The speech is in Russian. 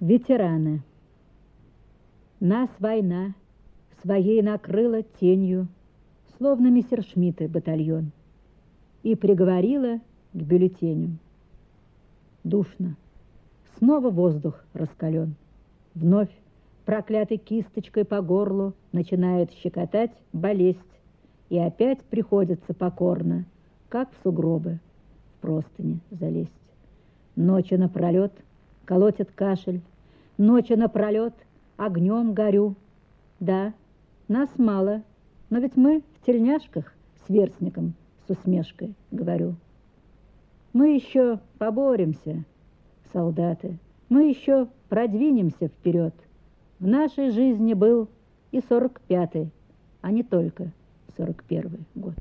Ветераны. Нас война своей накрыла тенью, Словно мессершмитты батальон, И приговорила к бюллетеню. Душно. Снова воздух раскален. Вновь проклятой кисточкой по горлу Начинает щекотать болезнь, И опять приходится покорно, Как в сугробы, в простыни залезть. Ночи напролет — колотит кашель. Ночи напролет огнем горю. Да, нас мало, но ведь мы в тельняшках с верстником, с усмешкой говорю. Мы еще поборемся, солдаты, мы еще продвинемся вперед. В нашей жизни был и сорок пятый, а не только сорок первый год.